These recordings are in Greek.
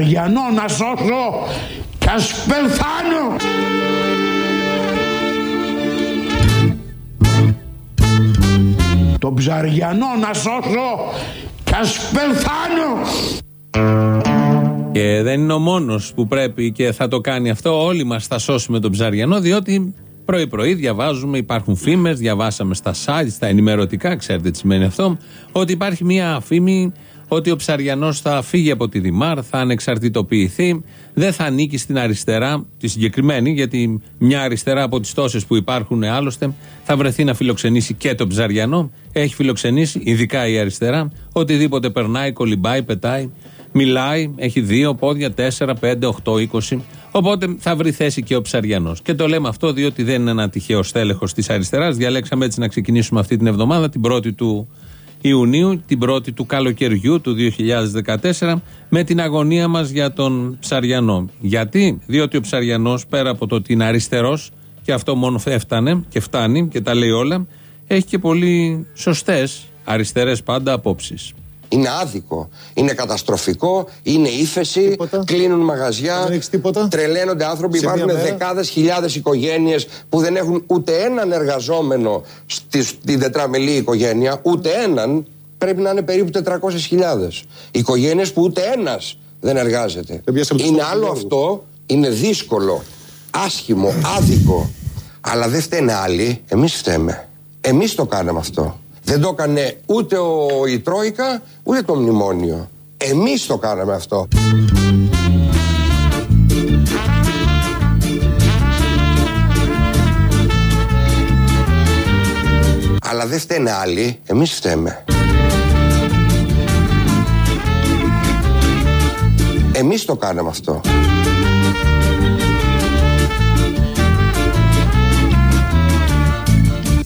Το ψαριανό να σώσω κι ας πεθάνω. Το ψαριανό να σώσω κι ας πεθάνω. Και δεν είναι ο μόνος που πρέπει και θα το κάνει αυτό. Όλοι μας θα σώσουμε τον ψαριανό, διότι πρωί-πρωί διαβάζουμε, υπάρχουν φήμες, διαβάσαμε στα site, στα ενημερωτικά, ξέρετε τι σημαίνει αυτό, ότι υπάρχει μια φήμη ότι ο ψαριανός θα φύγει από τη Δημάρ, θα ανεξαρτητοποιηθεί, δεν θα ανήκει στην αριστερά, τη συγκεκριμένη, γιατί μια αριστερά από τις τόσες που υπάρχουν άλλωστε θα βρεθεί να φιλοξενήσει και τον ψαριανό. Έχει φιλοξενήσει, ειδικά η αριστερά, οτιδήποτε περνάει, κολυμπάει, πετάει. Μιλάει, έχει δύο πόδια, τέσσερα, πέντε, οχτώ, είκοσι. Οπότε θα βρει θέση και ο Ψαριανός. Και το λέμε αυτό διότι δεν είναι ένα τυχαίο στέλεχος της αριστεράς. Διαλέξαμε έτσι να ξεκινήσουμε αυτή την εβδομάδα, την πρώτη του Ιουνίου, την πρώτη του καλοκαιριού του 2014, με την αγωνία μας για τον Ψαριανό. Γιατί; Διότι ο Ψαριανός, πέρα από το ότι είναι αριστερός, και αυτό μόνο έφτανε και φτάνει και τα λέει όλα, έχει και πολύ σωστές αριστερές πάντα απόψεις. Είναι άδικο, είναι καταστροφικό, είναι ύφεση, κλείνουν μαγαζιά, τρελαίνονται άνθρωποι. Σε υπάρχουν μία μέρα. δεκάδες χιλιάδες οικογένειες που δεν έχουν ούτε έναν εργαζόμενο στη, στην τετραμελή οικογένεια, ούτε έναν. Πρέπει να είναι περίπου 400.000. Οικογένειες που ούτε ένας δεν εργάζεται. Δεν πιάσαμε τους Είναι άλλο λόγους. αυτό, είναι δύσκολο, άσχημο, άδικο. Αλλά δεν φταίνε άλλοι, εμείς φταίμε. Εμείς το κάναμε αυτό. Δεν το έκανε ούτε ο, η Τρόικα, ούτε το Μνημόνιο. Εμείς το κάναμε αυτό. Αλλά δεν φταίνε άλλοι, εμείς φταίμε. Εμείς το κάναμε αυτό.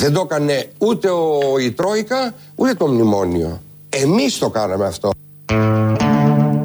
Δεν το έκανε ούτε ο, η Τρόικα, ούτε το Μνημόνιο. Εμείς το κάναμε αυτό.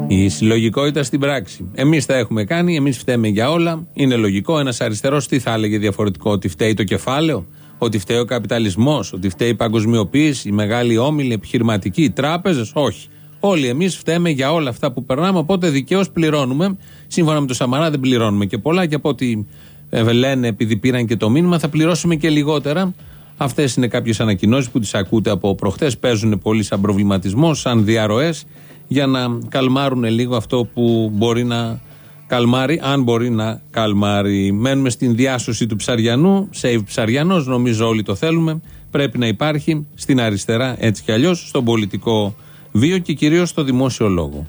Η συλλογικότητα στην πράξη. Εμείς τα έχουμε κάνει, εμείς φταίμε για όλα. Είναι λογικό. Ένας αριστερός τι θα έλεγε διαφορετικό, ότι φταίει το κεφάλαιο, ότι φταίει ο καπιταλισμός, ότι φταίει η παγκοσμιοποίηση, η μεγάλη όμιλη, επιχειρηματική, οι τράπεζες. Όχι. Όλοι εμείς φταίμε για όλα αυτά που περνάμε, οπότε δικαίως πληρώνουμε. Σύμφωνα με το Σαμαρά δεν πληρώνουμε και πολλά και από ό,τι ε, λένε επειδή πήραν και το μήνυμα θα πληρώσουμε και λιγότερα. Αυτές είναι κάποιες ανακοινώσεις που τις ακούτε από προχθέ. Παίζουν πολύ σαν προβληματισμό, σαν διαρροές για να καλμάρουν λίγο αυτό που μπορεί να καλμάρει, αν μπορεί να καλμάρει. Μένουμε στην διάσωση του ψαριανού. Save ψαριανός, νομίζω όλοι το θέλουμε. Πρέπει να υπάρχει στην αριστερά έτσι κι αλλιώς, στον πολιτικό βίο και κυρίως στο δημόσιο λόγο.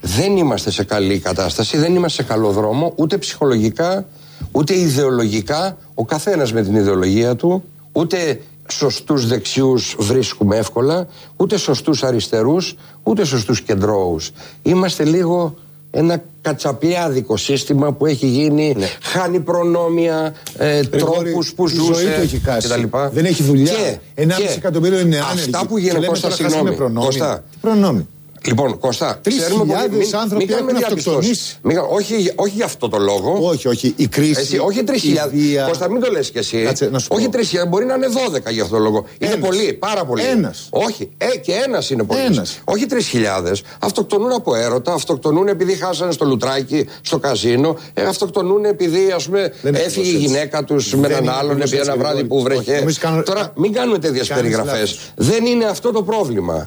δεν είμαστε σε καλή κατάσταση, δεν είμαστε σε καλό δρόμο, ούτε ψυχολογικά, ούτε ιδεολογικά, ο καθένας με την ιδεολογία του, ούτε σωστούς δεξιούς βρίσκουμε εύκολα, ούτε σωστούς αριστερούς, ούτε σωστούς κεντρώους. Είμαστε λίγο ένα κατσαπιάδικο σύστημα που έχει γίνει, χάνει προνόμια, ε, τρόπους που η ζούσε ζωή του έχει κάσει. κτλ. Δεν έχει δουλειά. Και- 1,5 και εκατομμύριο είναι άνεργοι. Αυτά που Και γίνονται, λέμε Κώστα, τώρα χάσαμε συγγνώμη. προνόμια. Κώστα, Τι προνόμια; Λοιπόν, Κώστα, Τρεις ξέρουμε πολύ. χιλιάδες Μην, άνθρωποι μην κάνουμε έχουν διαπιστώσεις. αυτοκτονήσει. Μην κα- όχι, όχι για αυτό το λόγο. Όχι, όχι. Η κρίση. Εσύ, όχι 3.000. η βία. Κώστα, μην το λες κι εσύ. Κάτσε, να σου πω. όχι 3.000, μπορεί να είναι 12 για αυτό το λόγο. Είναι Ένας. πολύ, πάρα πολύ. Ένας. Όχι, ε, και ένας είναι πολύ. Ένας. Όχι 3.000. Αυτοκτονούν από έρωτα, αυτοκτονούν επειδή χάσανε στο λουτράκι, στο καζίνο, ε, αυτοκτονούν επειδή ας πούμε, Δεν είναι έφυγε η ακριβώς έτσι. γυναίκα τους Δεν με είναι έναν άλλον ακριβώς επί ένα έτσι, βράδυ Γρηγόρη. που βρέχε. Όχι, εμείς κάνουμε- Τώρα α, μην κάνουμε τέτοιες κάνεις περιγραφές. λάθος. Δεν είναι αυτό το πρόβλημα.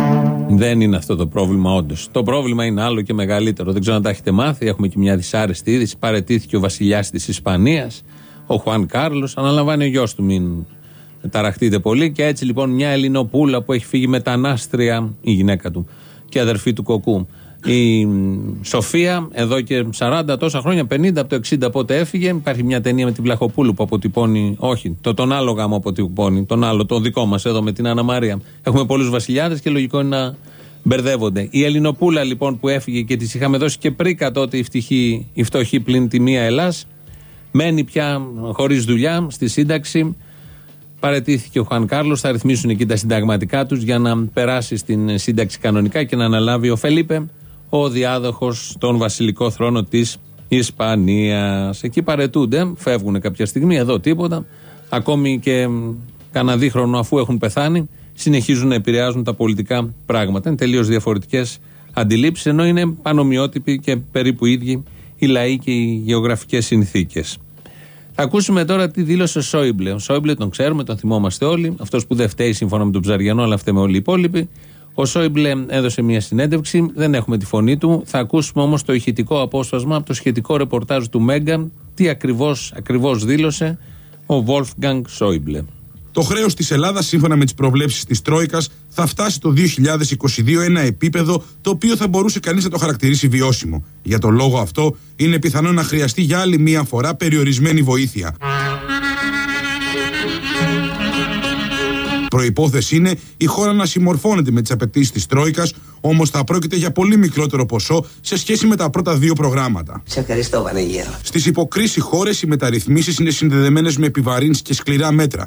Δεν είναι αυτό το πρόβλημα, όντως. Το πρόβλημα είναι άλλο και μεγαλύτερο. Δεν ξέρω αν τα έχετε μάθει. Έχουμε και μια δυσάρεστη είδηση. Παρετήθηκε ο βασιλιάς της Ισπανίας, ο Χουάν Κάρλος. Αναλαμβάνει ο γιος του, μην ταραχτείτε πολύ. Και έτσι λοιπόν μια Ελληνοπούλα που έχει φύγει μετανάστρια, η γυναίκα του και αδερφή του κοκού. Η μ, Σοφία, εδώ και 40 τόσα χρόνια, 50 από το 60 πότε έφυγε. Υπάρχει μια ταινία με την Βλαχοπούλου που αποτυπώνει, όχι, το, τον άλλο γάμο αποτυπώνει, τον άλλο, τον δικό μας εδώ με την Άννα Μαρία. Έχουμε πολλούς βασιλιάδες και λογικό είναι να μπερδεύονται. Η Ελληνοπούλα λοιπόν που έφυγε και της είχαμε δώσει και πρίκα τότε η, φτυχή, η φτωχή πλην τη μία Ελλάς, μένει πια χωρίς δουλειά στη σύνταξη. Παρετήθηκε ο Χουάν Κάρλος, θα ρυθμίσουν εκεί τα συνταγματικά τους για να περάσει στην σύνταξη κανονικά και να αναλάβει ο Φελίπε, ο διάδοχος στον βασιλικό θρόνο της Ισπανίας. Εκεί παρετούνται, φεύγουν κάποια στιγμή, εδώ τίποτα. Ακόμη και κανένα δίχρονο αφού έχουν πεθάνει, συνεχίζουν να επηρεάζουν τα πολιτικά πράγματα. Είναι τελείως διαφορετικές αντιλήψεις, ενώ είναι πανομοιότυποι και περίπου ίδιοι οι λαοί και οι γεωγραφικές συνθήκες. Θα ακούσουμε τώρα τι δήλωσε ο Σόιμπλε. Ο Σόιμπλε τον ξέρουμε, τον θυμόμαστε όλοι. Αυτός που δεν φταίει σύμφωνα με τον Ψαριανό, αλλά φταίμε όλοι οι υπόλοιποι. Ο Σόιμπλε έδωσε μια συνέντευξη, δεν έχουμε τη φωνή του. Θα ακούσουμε όμως το ηχητικό απόσπασμα από το σχετικό ρεπορτάζ του Μέγκαν, τι ακριβώς ακριβώς δήλωσε ο Wolfgang Σόιμπλε. Το χρέος της Ελλάδας, σύμφωνα με τις προβλέψεις της Τρόικας, θα φτάσει το 2022 ένα επίπεδο το οποίο θα μπορούσε κανείς να το χαρακτηρίσει βιώσιμο. Για τον λόγο αυτό, είναι πιθανό να χρειαστεί για άλλη μία φορά περιορισμένη βοήθεια. Προπόθεση είναι η χώρα να συμμορφώνεται με τις απαιτήσεις της Τρόικας, όμως θα πρόκειται για πολύ μικρότερο ποσό σε σχέση με τα πρώτα δύο προγράμματα. Σε ευχαριστώ, Βανεγέρο. Στις υποκρίσεις χώρες οι μεταρρυθμίσεις είναι συνδεδεμένες με επιβαρύνσεις και σκληρά μέτρα.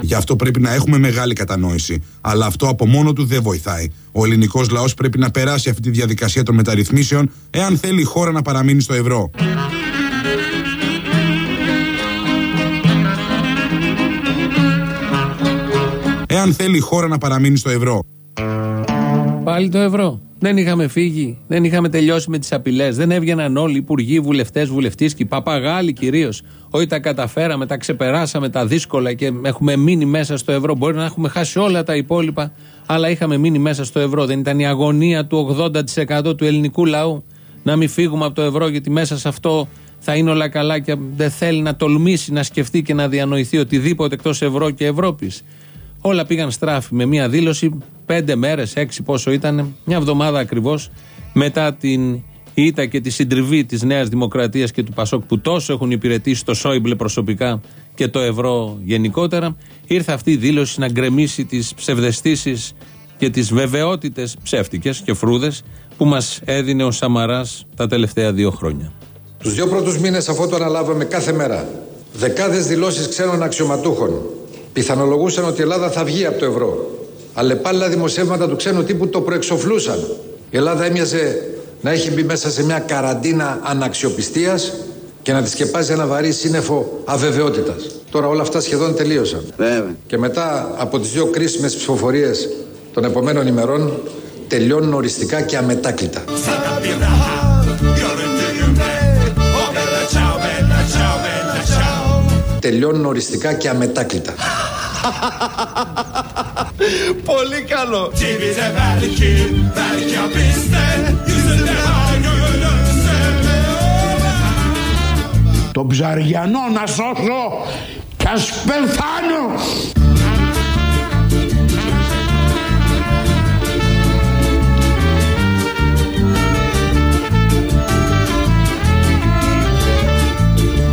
Γι' αυτό πρέπει να έχουμε μεγάλη κατανόηση. Αλλά αυτό από μόνο του δεν βοηθάει. Ο ελληνικός λαός πρέπει να περάσει αυτή τη διαδικασία των μεταρρυθμίσεων, εάν θέλει η χώρα να παραμείνει στο ευρώ. Εάν θέλει η χώρα να παραμείνει στο ευρώ. Πάλι το ευρώ. Δεν είχαμε φύγει, δεν είχαμε τελειώσει με τις απειλές. Δεν έβγαιναν όλοι οι υπουργοί, βουλευτές, βουλευτήσκοι, παπαγάλοι κυρίως. Όχι τα καταφέραμε, τα ξεπεράσαμε τα δύσκολα και έχουμε μείνει μέσα στο ευρώ. Μπορεί να έχουμε χάσει όλα τα υπόλοιπα, αλλά είχαμε μείνει μέσα στο ευρώ. Δεν ήταν η αγωνία του 80% του ελληνικού λαού να μην φύγουμε από το ευρώ, γιατί μέσα σε αυτό θα είναι όλα καλά και δεν θέλει να τολμήσει να σκεφτεί και να διανοηθεί οτιδήποτε εκτός ευρώ και Ευρώπης. Όλα πήγαν στράφη με μία δήλωση πέντε μέρες, έξι πόσο ήταν, μια εβδομάδα ακριβώς μετά την ήττα και τη συντριβή της Νέας Δημοκρατίας και του Πασόκ που τόσο έχουν υπηρετήσει το Σόιμπλε προσωπικά και το ευρώ γενικότερα. Ήρθε αυτή η δήλωση να γκρεμίσει τις ψευδεστήσεις και τις βεβαιότητες ψεύτικες και φρούδες που μας έδινε ο Σαμαράς τα τελευταία δύο χρόνια. Τους δύο πρώτους μήνες, αφού το αναλάβαμε κάθε μέρα, δεκάδες δηλώσεις ξένων αξιωματούχων πιθανολογούσαν ότι η Ελλάδα θα βγει από το ευρώ. Αλλεπάλληλα δημοσιεύματα του ξένου τύπου το προεξοφλούσαν. Η Ελλάδα έμοιαζε να έχει μπει μέσα σε μια καραντίνα αναξιοπιστίας και να τη σκεπάζει ένα βαρύ σύννεφο αβεβαιότητας. Τώρα όλα αυτά σχεδόν τελείωσαν. Βέβαια. Και μετά από τις δύο κρίσιμες ψηφοφορίες των επομένων ημερών τελειώνουν οριστικά και αμετάκλητα. Τελειώνουν οριστικά και αμετάκλητα. Πολύ καλό. Till vi är verklig, verkar brister. Yüzünde har gülümser. Το ψαριανό να σώσω κι ας πεθάνω.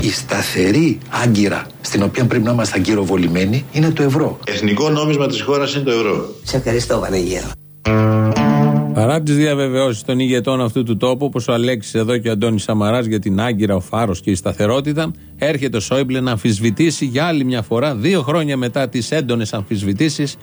Η σταθερή άγκυρα στην οποία πρέπει να είμαστε αγκυροβολημένοι είναι το ευρώ. Εθνικό νόμισμα της χώρας είναι το ευρώ. Σε ευχαριστώ, Βανεγέρο. Παρά τις διαβεβαιώσεις των ηγετών αυτού του τόπου, όπως ο Αλέξης εδώ και ο Αντώνης Σαμαράς για την Άγκυρα, ο Φάρος και η σταθερότητα, έρχεται ο Σόιμπλε να αμφισβητήσει για άλλη μια φορά, δύο χρόνια μετά τις έντονες αμφισβητήσεις,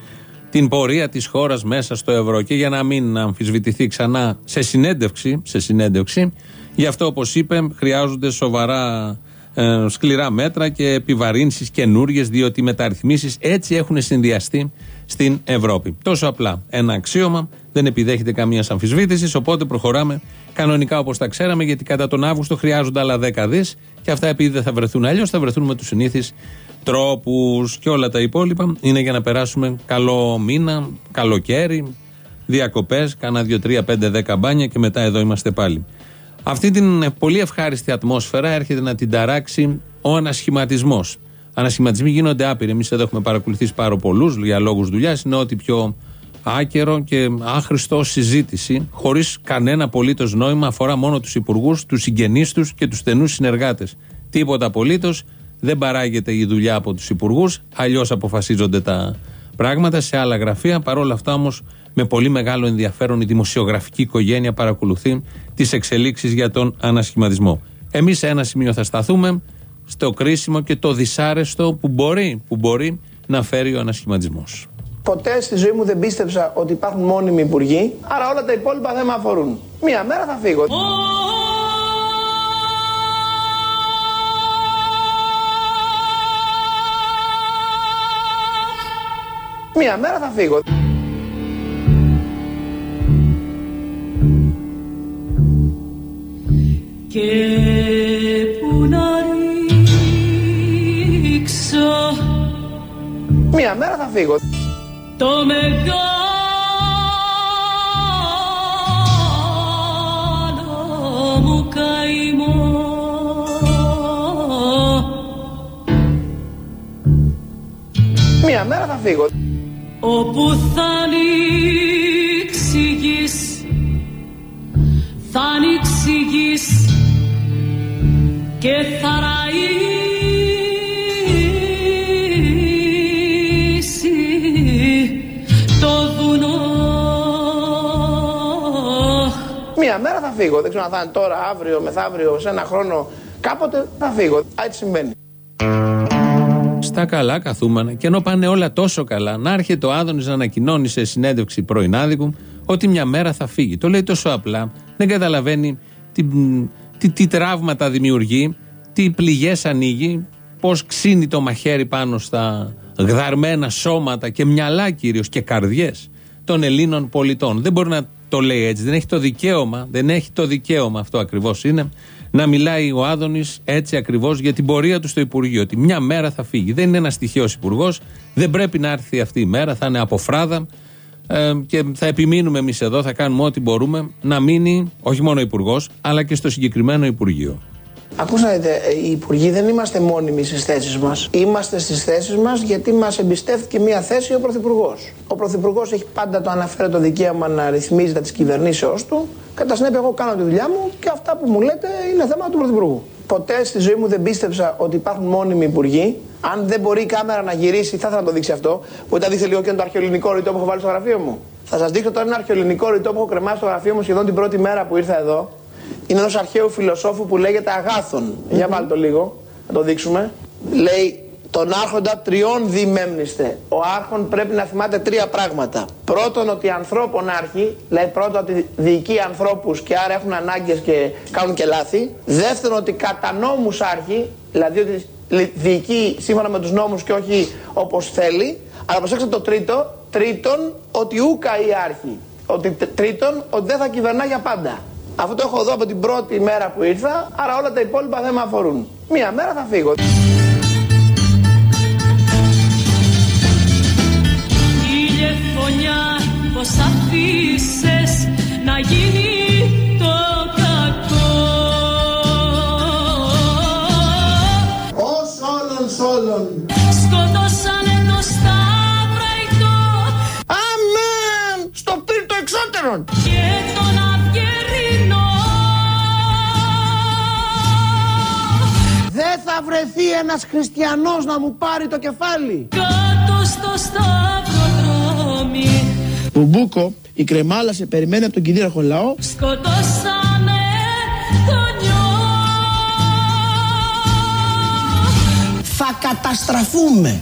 την πορεία της χώρας μέσα στο ευρώ. Και για να μην αμφισβητηθεί ξανά σε συνέντευξη, σε συνέντευξη γι' αυτό όπως είπε, χρειάζονται σοβαρά ε, σκληρά μέτρα και επιβαρύνσεις καινούριε, διότι οι μεταρρυθμίσεις έτσι έχουν συνδυαστεί στην Ευρώπη. Τόσο απλά. Ένα αξίωμα, δεν επιδέχεται καμίας αμφισβήτησης, οπότε προχωράμε κανονικά όπως τα ξέραμε, γιατί κατά τον Αύγουστο χρειάζονται άλλα 10 δις και αυτά επειδή δεν θα βρεθούν αλλιώς, θα βρεθούν με τους συνήθεις τρόπους και όλα τα υπόλοιπα. Είναι για να περάσουμε καλό μήνα, καλοκαίρι, διακοπές, κάνα 2, 3, 5, 10 μπάνια και μετά εδώ είμαστε πάλι. Αυτή την πολύ ευχάριστη ατμόσφαιρα έρχεται να την ταράξει ο ανασχηματισμός. Ανασχηματισμοί γίνονται άπειροι. Εμείς εδώ έχουμε παρακολουθήσει πάρα πολλούς για λόγους δουλειάς. Είναι ό,τι πιο άκερο και άχρηστο ως συζήτηση, χωρίς κανένα απολύτως νόημα, αφορά μόνο τους υπουργούς, τους συγγενείς τους και τους στενούς συνεργάτες. Τίποτα απολύτως. Δεν παράγεται η δουλειά από τους υπουργούς, αλλιώς αποφασίζονται τα πράγματα σε άλλα γραφεία. Παρ' όλα αυτά όμως με πολύ μεγάλο ενδιαφέρον η δημοσιογραφική οικογένεια παρακολουθεί τις εξελίξεις για τον ανασχηματισμό. Εμείς σε ένα σημείο θα σταθούμε στο κρίσιμο και το δυσάρεστο που μπορεί, που μπορεί να φέρει ο ανασχηματισμός. Ποτέ στη ζωή μου δεν πίστεψα ότι υπάρχουν μόνιμοι υπουργοί, άρα όλα τα υπόλοιπα δεν με αφορούν. Μία μέρα θα φύγω. Μία μέρα θα φύγω. Και που να ρίξω Μία μέρα θα φύγω. το μεγάλο μου καημό Μία μέρα θα φύγω. Όπου θα ανοίξεις η γης θα ανοίξεις η γης και θα ραΐσει το βουνό Μία μέρα θα φύγω. Δεν ξέρω αν θα είναι τώρα, αύριο, μεθαύριο, σε ένα χρόνο. Κάποτε θα φύγω. Έτσι συμβαίνει. Στα καλά καθούμενα και ενώ πάνε όλα τόσο καλά, να έρχεται ο Άδωνης να ανακοινώνει σε συνέντευξη πρωινάδικου ότι μια μέρα θα φύγει. Το λέει τόσο απλά, δεν καταλαβαίνει τι, τι, τι τραύματα δημιουργεί, τι πληγές ανοίγει, πώς ξύνει το μαχαίρι πάνω στα γδαρμένα σώματα και μυαλά κυρίως και καρδιές των Ελλήνων πολιτών. Δεν μπορεί να το λέει έτσι. Δεν έχει το δικαίωμα, δεν έχει το δικαίωμα αυτό ακριβώς είναι, να μιλάει ο Άδωνης έτσι ακριβώς για την πορεία του στο Υπουργείο. Ότι μια μέρα θα φύγει. Δεν είναι ένας τυχαίο υπουργός, δεν πρέπει να έρθει αυτή η μέρα, θα είναι από φράδα. Ε, και θα επιμείνουμε εμείς εδώ, θα κάνουμε ό,τι μπορούμε να μείνει όχι μόνο υπουργός, αλλά και στο συγκεκριμένο Υπουργείο. Ακούστε, να δείτε, ε, οι υπουργοί δεν είμαστε μόνιμοι στις θέσεις μας. Είμαστε στις θέσεις μας γιατί μας εμπιστεύτηκε μία θέση ο Πρωθυπουργός. Ο Πρωθυπουργός έχει πάντα το αναφέρει δικαίωμα να ρυθμίζει τα τη κυβερνήσεώς του. Κατά συνέπεια, εγώ κάνω τη δουλειά μου και αυτά που μου λέτε είναι θέμα του Πρωθυπουργού. Ποτέ στη ζωή μου δεν πίστεψα ότι υπάρχουν μόνιμοι υπουργοί. Αν δεν μπορεί η κάμερα να γυρίσει, θα ήθελα να το δείξει αυτό. Μπορείτε να δείξετε λίγο και το αρχαιοελληνικό ρητό που έχω βάλει στο γραφείο μου. Θα σας δείξω τώρα ένα αρχαιοελληνικό ρητό που έχω κρεμάσει στο γραφείο μου σχεδόν την πρώτη μέρα που ήρθα εδώ. Είναι ενός αρχαίου φιλοσόφου που λέγεται Αγάθων. Για βάλτε το λίγο, να το δείξουμε. Λέει τον άρχοντα τριών δημέμνηστε. Ο άρχον πρέπει να θυμάται τρία πράγματα. Πρώτον, ότι ανθρώπων άρχη, δηλαδή πρώτον ότι διοικεί ανθρώπους και άρα έχουν ανάγκες και κάνουν και λάθη. Δεύτερον, ότι κατά νόμους άρχη, δηλαδή ότι διοικεί σύμφωνα με τους νόμους και όχι όπως θέλει. Αλλά προσέξτε το τρίτο. Τρίτον, ότι ούκα η άρχη. Ότι τρίτον, ότι δεν θα κυβερνά για πάντα. Αυτό το έχω εδώ από την πρώτη μέρα που ήρθα, άρα όλα τα υπόλοιπα δεν με αφορούν. Μία μέρα θα φύγω. Ηλιεφωνιά πως αφήσες να γίνει το κακό Ως όλων σ' όλων. Σκοτώσανε το Σταυραϊτό Αμέν! Στο πύρτο εξώτερον. και τον θα βρεθεί ένας χριστιανός να μου πάρει το κεφάλι. κάτω στο Σταυροδρόμι Μπουμπούκο, η κρεμάλα σε περιμένει από τον κυρίαρχο λαό. σκοτώσανε τον νιό Θα καταστραφούμε.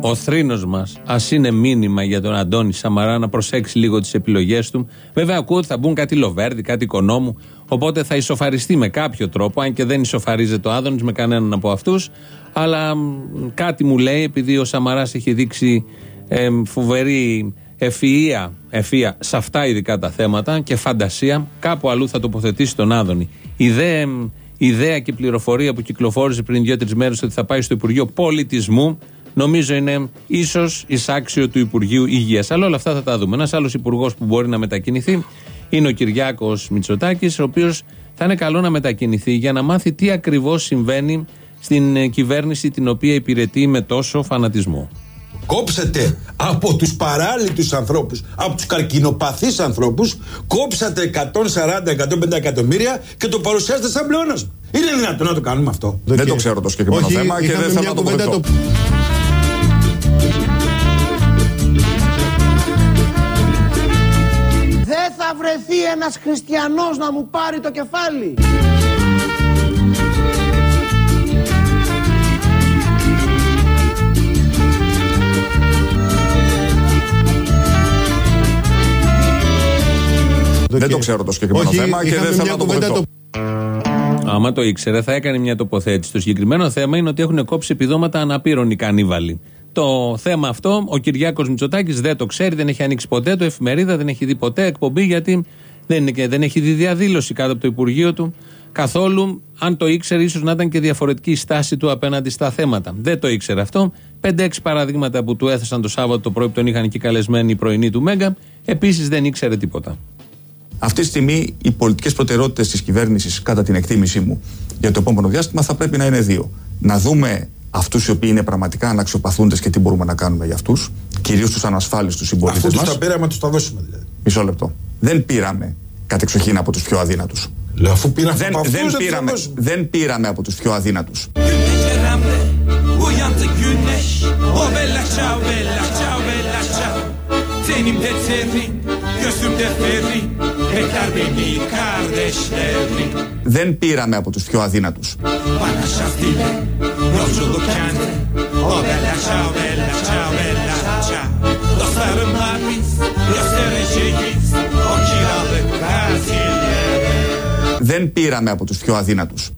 Ο θρήνος μας, ας είναι μήνυμα για τον Αντώνη Σαμαρά να προσέξει λίγο τις επιλογές του. Βέβαια, ακούω ότι θα μπουν κάτι Λοβέρδι, κάτι Οικονόμου. Οπότε θα ισοφαριστεί με κάποιο τρόπο, αν και δεν ισοφαρίζεται ο Άδωνης με κανέναν από αυτούς. Αλλά μ, κάτι μου λέει, επειδή ο Σαμαράς έχει δείξει ε, φοβερή ευφυΐα, ευφυΐα σε αυτά ειδικά τα θέματα και φαντασία, κάπου αλλού θα τοποθετήσει τον Άδωνη. Η δε, η ιδέα και πληροφορία που κυκλοφόρησε πριν δύο-τρεις μέρες ότι θα πάει στο Υπουργείο Πολιτισμού, νομίζω είναι ίσως εισάξιο του Υπουργείου Υγείας. Αλλά όλα αυτά θα τα δούμε. Ένας άλλος υπουργός που μπορεί να μετακινηθεί είναι ο Κυριάκος Μητσοτάκης, ο οποίος θα είναι καλό να μετακινηθεί για να μάθει τι ακριβώς συμβαίνει στην ε, κυβέρνηση την οποία υπηρετεί με τόσο φανατισμό. Κόψατε από τους παράλυτους ανθρώπους, από τους καρκινοπαθείς ανθρώπους, κόψατε 140-150 εκατομμύρια και το παρουσιάσατε σαν πλεόνασμα. Είναι δυνατόν να το κάνουμε αυτό. Δεν το ξέρω το συγκεκριμένο Όχι, θέμα και είχαμε δεν θέλω μια να το κουβέντα βοηθώ. το- θα βρεθεί ένας χριστιανός να μου πάρει το κεφάλι. Δεν το ξέρω το συγκεκριμένο Όχι, θέμα και είχαμε δεν θέλω μια να το κουβέντα βοηθώ. το- Άμα το ήξερε, θα έκανε μια τοποθέτηση. Το συγκεκριμένο θέμα είναι ότι έχουν κόψει επιδόματα αναπήρων οι κανίβαλοι. Το θέμα αυτό ο Κυριάκος Μητσοτάκης δεν το ξέρει, δεν έχει ανοίξει ποτέ το εφημερίδα, δεν έχει δει ποτέ εκπομπή, γιατί δεν, είναι και- δεν έχει δει διαδήλωση κάτω από το Υπουργείο του καθόλου. Αν το ήξερε, ίσως να ήταν και διαφορετική η στάση του απέναντι στα θέματα. Δεν το ήξερε αυτό. 5-6 παραδείγματα που του έθεσαν το Σάββατο το πρωί που τον είχαν εκεί καλεσμένοι οι πρωινοί του Μέγκα. Επίσης δεν ήξερε τίποτα. Αυτή τη στιγμή οι πολιτικές προτεραιότητες της κυβέρνησης, κατά την εκτίμησή μου, για το επόμενο διάστημα θα πρέπει να είναι δύο. Να δούμε αυτούς οι οποίοι είναι πραγματικά αναξιοπαθούντες και τι μπορούμε να κάνουμε για αυτούς, κυρίως τους ανασφάλιστους συμπολίτες Αφού μας. τους τα πήραμε, τους τα δώσουμε δηλαδή. Μισό λεπτό. Δεν πήραμε κατεξοχήν από τους πιο αδύνατους. Λέω αφού πήραμε Δεν, από αυτούς, δεν, να τους τα πήραμε, δώσουμε. δεν πήραμε από τους πιο αδύνατους. Keremde uyandı δεν πήραμε από τους πιο αδύνατους. Δεν πήραμε από τους πιο αδύνατους.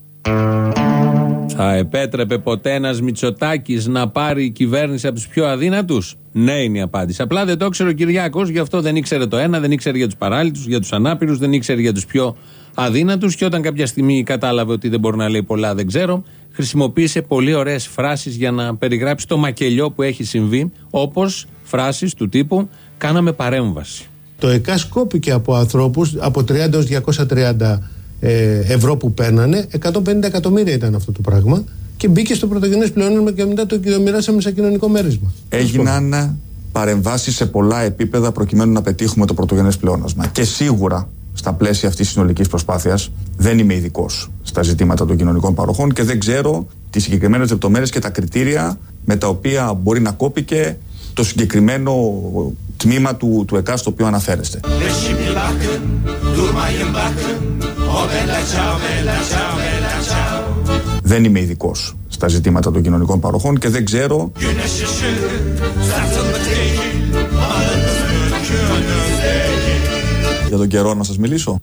Θα επέτρεπε ποτέ ένας Μητσοτάκης να πάρει η κυβέρνηση από τους πιο αδύνατους; Ναι, είναι η απάντηση. Απλά δεν το ήξερε ο Κυριάκος, γι' αυτό δεν ήξερε το ένα, δεν ήξερε για τους παράλυτου, για τους ανάπηρους, δεν ήξερε για τους πιο αδύνατους. Και όταν κάποια στιγμή κατάλαβε ότι δεν μπορεί να λέει πολλά, δεν ξέρω, χρησιμοποίησε πολύ ωραίες φράσεις για να περιγράψει το μακελιό που έχει συμβεί, όπως φράσεις του τύπου Κάναμε παρέμβαση. Το ΕΚΑΣ κόπηκε από ανθρώπους από 30 έως 230 ε, ευρώ που παίρνανε 150 εκατομμύρια ήταν αυτό το πράγμα και μπήκε στο πρωτογενές πλεόνασμα και μετά το μοιράσαμε σαν κοινωνικό μέρισμα. Έγιναν παρεμβάσεις σε πολλά επίπεδα προκειμένου να πετύχουμε το πρωτογενές πλεόνασμα. Και σίγουρα στα πλαίσια αυτής της συνολικής προσπάθειας δεν είμαι ειδικός στα ζητήματα των κοινωνικών παροχών και δεν ξέρω τις συγκεκριμένες λεπτομέρειες και τα κριτήρια με τα οποία μπορεί να κόπηκε το συγκεκριμένο τμήμα του, του ΕΚΑ στο οποίο αναφέρεστε. Ve şimdi bakın durmayın bakın O bella ciao bella ciao bella ciao Δεν είμαι ειδικός στα ζητήματα των κοινωνικών παροχών και δεν ξέρω Güneş ışığı satılık değil Malınız mülkünüz değil για τον καιρό να σας μιλήσω.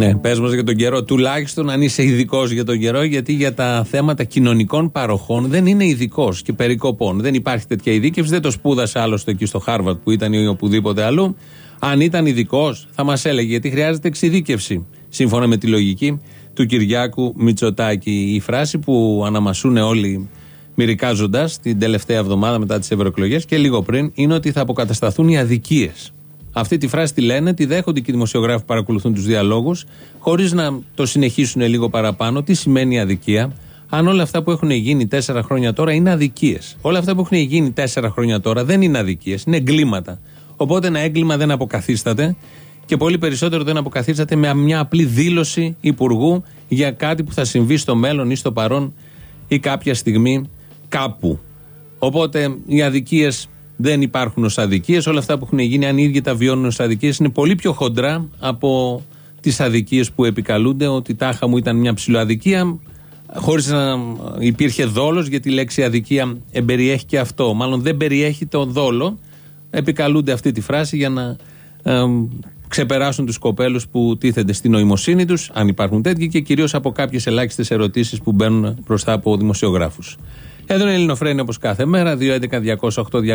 Ναι, πες μας για τον καιρό. Τουλάχιστον αν είσαι ειδικός για τον καιρό, γιατί για τα θέματα κοινωνικών παροχών δεν είναι ειδικός και περικοπών. Δεν υπάρχει τέτοια ειδίκευση. Δεν το σπούδασε άλλωστε εκεί στο Χάρβαρτ που ήταν ή οπουδήποτε αλλού. Αν ήταν ειδικός, θα μας έλεγε γιατί χρειάζεται εξειδίκευση. Σύμφωνα με τη λογική του Κυριάκου Μητσοτάκη. Η φράση που αναμασούν όλοι μυρικάζοντας την τελευταία εβδομάδα μετά τις ευρωεκλογές και λίγο πριν είναι ότι θα αποκατασταθούν οι αδικίες. Αυτή τη φράση τη λένε, τη δέχονται και οι δημοσιογράφοι που παρακολουθούν τους διαλόγους, χωρίς να το συνεχίσουν λίγο παραπάνω. Τι σημαίνει αδικία, αν όλα αυτά που έχουν γίνει τέσσερα χρόνια τώρα είναι αδικίες. Όλα αυτά που έχουν γίνει τέσσερα χρόνια τώρα δεν είναι αδικίες, είναι εγκλήματα. Οπότε ένα έγκλημα δεν αποκαθίσταται και πολύ περισσότερο δεν αποκαθίσταται με μια απλή δήλωση υπουργού για κάτι που θα συμβεί στο μέλλον ή στο παρόν ή κάποια στιγμή κάπου. Οπότε οι αδικίες δεν υπάρχουν ω αδικίε. Όλα αυτά που έχουν γίνει, αν οι ίδιοι τα βιώνουν ω αδικίε, είναι πολύ πιο χοντρά από τις αδικίες που επικαλούνται ότι τάχα μου ήταν μια ψηλοαδικία, χωρίς να υπήρχε δόλος, γιατί η λέξη αδικία εμπεριέχει και αυτό. Μάλλον δεν περιέχει το δόλο. Επικαλούνται αυτή τη φράση για να ε, ξεπεράσουν τους κοπέλους που τίθενται στην νοημοσύνη τους, αν υπάρχουν τέτοιοι, και κυρίως από κάποιες ελάχιστες ερωτήσεις που μπαίνουν μπροστά από δημοσιογράφους. Εδώ είναι η Ελληνοφρένη όπως κάθε μέρα.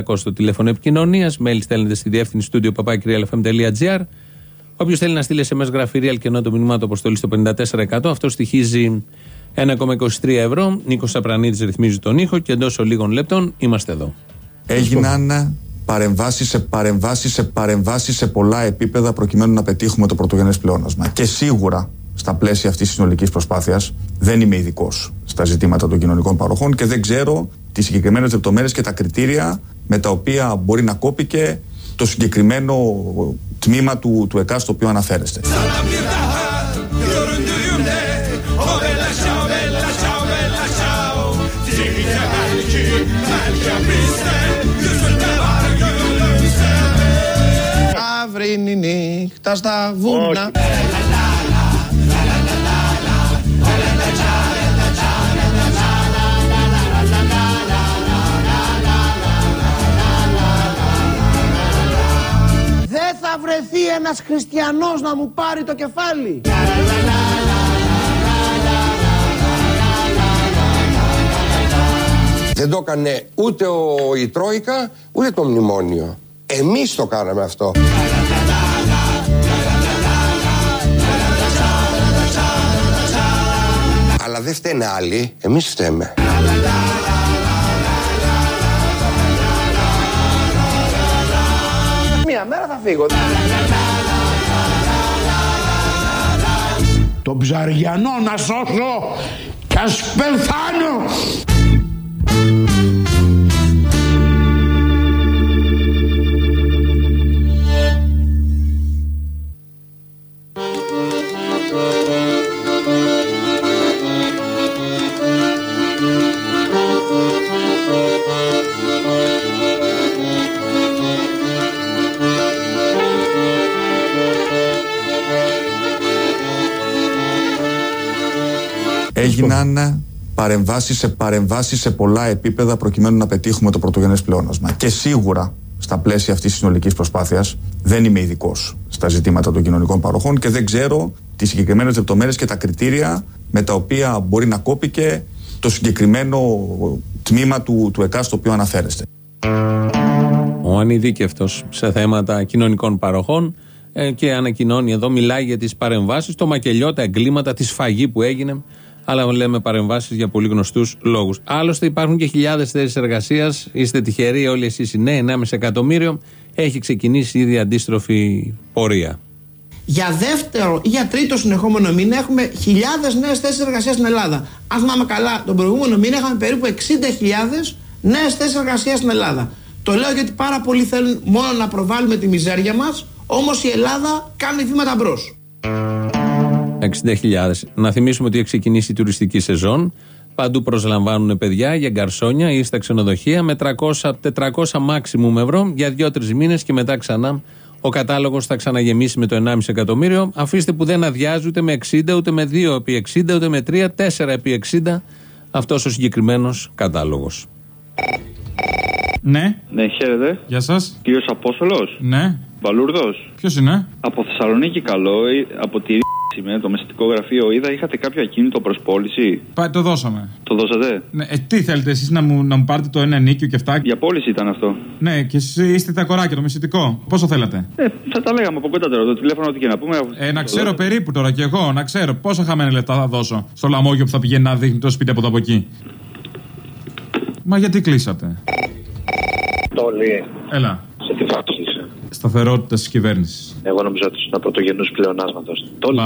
211-208-200 το τηλέφωνο επικοινωνίας. Mail στέλνετε στη διεύθυνση studio papakirialfm.gr. Όποιος θέλει να στείλει SMS γράφει real και ενώ το μηνύμα του αποστολή στο 54%. Αυτό στοιχίζει 1,23 ευρώ. Νίκος Σαπρανίδης ρυθμίζει τον ήχο και εντός λίγων λεπτών είμαστε εδώ. Έγιναν παρεμβάσεις σε παρεμβάσεις σε παρεμβάσεις σε πολλά επίπεδα προκειμένου να πετύχουμε το πρωτογενές πλεόνασμα. Και σίγουρα στα πλαίσια αυτής της συνολικής προσπάθειας δεν είμαι ειδικός στα ζητήματα των κοινωνικών παροχών και δεν ξέρω τις συγκεκριμένες λεπτομέρειες και τα κριτήρια με τα οποία μπορεί να κόπηκε το συγκεκριμένο τμήμα του, του ΕΚΑ στο οποίο αναφέρεστε. Αύρινη νύχτα στα βουνά. Θα βρεθεί ένας χριστιανός να μου πάρει το κεφάλι. Δεν το έκανε ούτε ο, η Τρόικα, ούτε το Μνημόνιο. Εμείς το κάναμε αυτό. Αλλά δεν φταίνε άλλοι, εμείς φταίμε. Μία μέρα θα φύγω. Το ψαριανό να σώσω κι ας πεθάνω. Έγιναν παρεμβάσεις σε παρεμβάσεις σε πολλά επίπεδα προκειμένου να πετύχουμε το πρωτογενές πλεόνασμα. Και σίγουρα στα πλαίσια αυτής της συνολικής προσπάθειας δεν είμαι ειδικός στα ζητήματα των κοινωνικών παροχών και δεν ξέρω τις συγκεκριμένες λεπτομέρειες και τα κριτήρια με τα οποία μπορεί να κόπηκε το συγκεκριμένο τμήμα του, του ΕΚΑ στο οποίο αναφέρεστε. Ο ανειδίκευτος σε θέματα κοινωνικών παροχών ε, και ανακοινώνει εδώ, μιλάει για τις παρεμβάσεις, το μακελιό, τα εγκλήματα, τη σφαγή που έγινε. Αλλά λέμε παρεμβάσεις για πολύ γνωστούς λόγους. Άλλωστε υπάρχουν και χιλιάδες θέσεις εργασίας. Είστε τυχεροί όλοι εσείς οι νέοι, 1,5 εκατομμύριο. Έχει ξεκινήσει ήδη αντίστροφη πορεία. Για δεύτερο ή για τρίτο συνεχόμενο μήνα έχουμε χιλιάδες νέες θέσεις εργασίας στην Ελλάδα. Αν θυμάμαι καλά, τον προηγούμενο μήνα είχαμε περίπου 60.000 νέες θέσεις εργασίας στην Ελλάδα. Το λέω γιατί πάρα πολλοί θέλουν μόνο να προβάλλουμε τη μιζέρια μας, όμως η Ελλάδα κάνει βήματα μπρος. 60.000. Να θυμίσουμε ότι έχει ξεκινήσει η τουριστική σεζόν. Παντού προσλαμβάνουν παιδιά για γκαρσόνια ή στα ξενοδοχεία με 300, 400 maximum ευρώ για 2-3 μήνες και μετά ξανά ο κατάλογος θα ξαναγεμίσει με το 1,5 εκατομμύριο. Αφήστε που δεν αδειάζει ούτε με 60, ούτε με 2 επί 60, ούτε με 3, 4 επί 60 αυτός ο συγκεκριμένος κατάλογος. Ναι. Ναι, χαίρετε. Γεια σας. Κύριος Απόστολος. Ναι. Μπαλούρδο. Ποιος είναι; Από Θεσσαλονίκη, καλό. ε, Από τη ρ***η με το μεσητικό γραφείο είδα, είχατε κάποιο ακίνητο προ πώληση. Πα, το δώσαμε. Το δώσατε; Ναι, ε, τι θέλετε εσείς να μου, να μου πάρετε το ένα νίκιο και αυτά; Για πώληση ήταν αυτό. Ναι, και εσείς είστε τα κοράκια, το μεσητικό. Πόσο θέλατε; Ε, θα τα λέγαμε από κοντά τώρα. Το τηλέφωνο, ό,τι και να πούμε. Ε, να ξέρω περίπου τώρα κι εγώ, να ξέρω πόσα χαμένα λεφτά θα δώσω στο λαμόγιο που θα πηγαίνει να δείχνει το σπίτι από εδώ από εκεί; Μα γιατί κλείσατε; Τόλι, Έλα. σε τι φάση είσαι. Σταθερότητας της κυβέρνησης. Εγώ νομίζω ότι είσαι πρωτογενούς πλεονάσματος. Τόλι,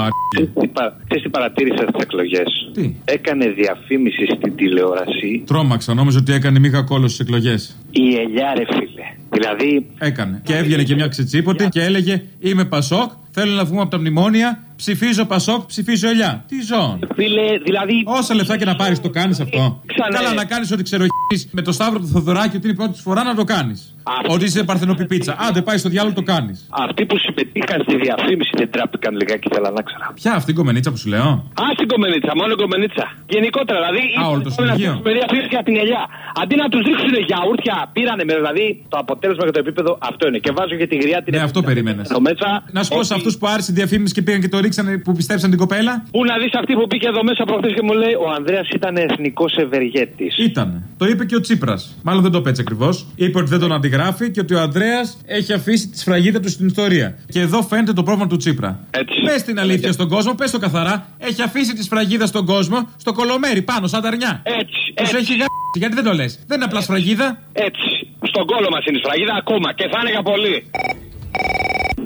τι, πα- τι τι παρατήρησες τι εκλογές; Τι; Έκανε διαφήμιση στην τηλεόραση Τρόμαξα, νόμιζα ότι έκανε μίγα κόλο στις εκλογές. η ελιά, ρε φίλε. Δηλαδή, Έκανε. Και έβγαινε και μια ξετσίποτη και έλεγε Είμαι Πασόκ, θέλω να βγούμε από τα μνημόνια, ψηφίζω Πασόκ, ψηφίζω ελιά. Τι ζών. φίλε, δηλαδή. Όσα λεφτά και να πάρεις, το κάνεις αυτό. Ξανά, Καλά ε. να κάνεις ότι ξεροχεί με το Σταύρο του Θοδωράκη ότι είναι η πρώτη φορά να το κάνεις. Ότι είσαι παρθενοπιπίτσα. Άντε, πάει στο διάλογο το κάνεις. Αυτοί που συμμετείχαν στη διαφήμιση δεν τράπηκαν λιγάκι, θέλω να ξέρω. Ποια αυτή η κομμενίτσα που σου λέω; Α, στην κομμενίτσα, μόνο κομμενίτσα. Γενικότερα, δηλαδή. Α, όλο το συνεργείο. Με διαφήμιση για την ελιά. Αντί να τους ρίξουν γιαούρτια, πήρανε με, δηλαδή το αποτέλεσμα για το επίπεδο αυτό είναι. Και βάζω και τη γριά την Ναι, αυτό περίμενες. εδώ μέσα. Να σου πω σε αυτούς που άρεσε η διαφήμιση και πήγαν και το ρίξανε που πιστέψαν την κοπέλα. Πού να δεις αυτή που πήγε εδώ μέσα προχθές και μου λέει Ο Ανδρέας ήταν εθνικός ευεργέτης. Ήτανε. Το είπε και ο Τσίπρας. Μάλλον δεν το είπε έτσι ακριβώς. Είπε ότι δεν τον αντιγράφει και ότι ο Ανδρέας έχει αφήσει τη σφραγίδα του στην ιστορία. Και εδώ φαίνεται το πρόβλημα του Τσίπρα. Πες την αλήθεια στον κόσμο, πες το καθαρά. Έχει αφήσει τη σφραγίδα στον κόσμο στο κολομέρι πάνω, σαν ταρνιά. Έτσι. Τους έχει γα... Γιατί δεν το λες. Δεν είναι απλά σφραγίδα. Έτσι. Στον κόλο μας είναι η σφραγίδα ακόμα και θα είναι για πολύ.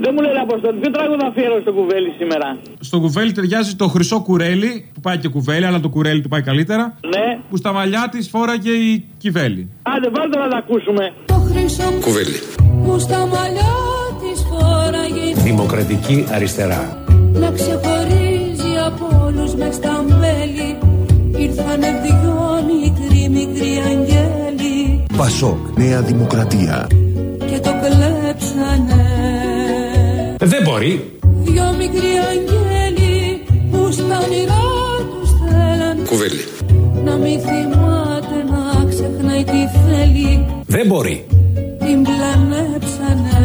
Δεν μου λέει Αποστόλη, ποιο τραγούδι αφιέρωσε στο κουβέλι σήμερα; Στο κουβέλι ταιριάζει το χρυσό κουρέλι, που πάει και κουβέλι, αλλά το κουρέλι του πάει καλύτερα. Ναι. Που στα μαλλιά της φόραγε η κυβέλη. Άντε, βάλτε να τα ακούσουμε. Το χρυσό Κουβέλι. που στα μαλλιά της φόραγε Δημοκρατική αριστερά. να ξεχωρίζει από όλους μες στα μέλη ήρθανε δυο μικροί μικροί αγγέλοι Πασόκ. Νέα Δημοκρατία. και το κλέψανε Δεν μπορεί. δυο μικροί αγγέλοι που στα όνειρά τους θέλαν Κουβέλι. να μην θυμάται να ξεχνάει τι θέλει Δεν μπορεί. την πλανέψανε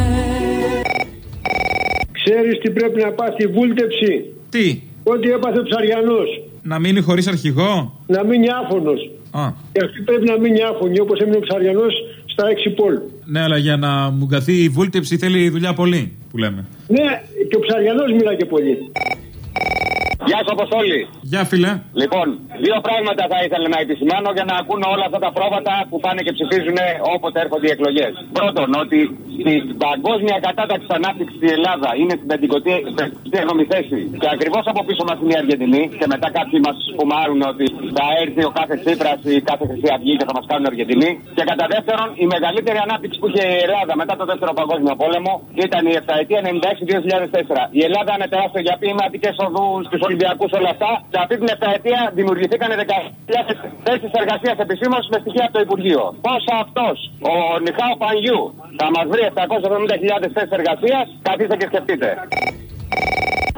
Ξέρεις τι πρέπει να πάθει η βούλτεψη. Τι, Ό,τι έπαθε ο Ψαριανός. να μείνει χωρίς αρχηγό; Να μείνει άφωνος. Α, Και αυτή πρέπει να μείνει άφωνη όπως έμεινε ο Ψαριανός στα έξι πόλ. ναι, αλλά για να μου καθεί η βούλτεψη θέλει δουλειά πολύ, που λέμε. Ναι, και ο Ψαριανός μιλά και πολύ. Γεια σου, Αποστόλη. Γεια φίλε. Λοιπόν, δύο πράγματα θα ήθελα να επισημάνω για να ακούν όλα αυτά τα πρόβατα που πάνε και ψηφίζουν όποτε έρχονται οι εκλογές. Πρώτον, ότι στην παγκόσμια κατάταξη τη ανάπτυξη η Ελλάδα είναι στην 57η θέση και ακριβώς από πίσω μας είναι η Αργεντινή. Και μετά κάποιοι μας φουμάρουν ότι θα έρθει ο κάθε Τσίπρας ή κάθε Χρυσή Αυγή και θα μας κάνουν Αργεντινή. Και κατά δεύτερον, η μεγαλύτερη ανάπτυξη που είχε η Ελλάδα μετά το δεύτερο παγκόσμιο πόλεμο ήταν η 7ετία 96-2004. Η Ελλάδα είναι τεράστιο για ποιηματικέ οδούς, του Ολυμπιακούς, όλα αυτά. Και αυτή την 7ετία δημιουργηθήκαν 10.000 θέσεις εργασίας επισήμως με στοιχεία από το Υπουργείο. Πόσο αυτός, ο Νιχάου Πανιού, θα μας βρει 770.000 θέσεις εργασίας, καθίστε και σκεφτείτε.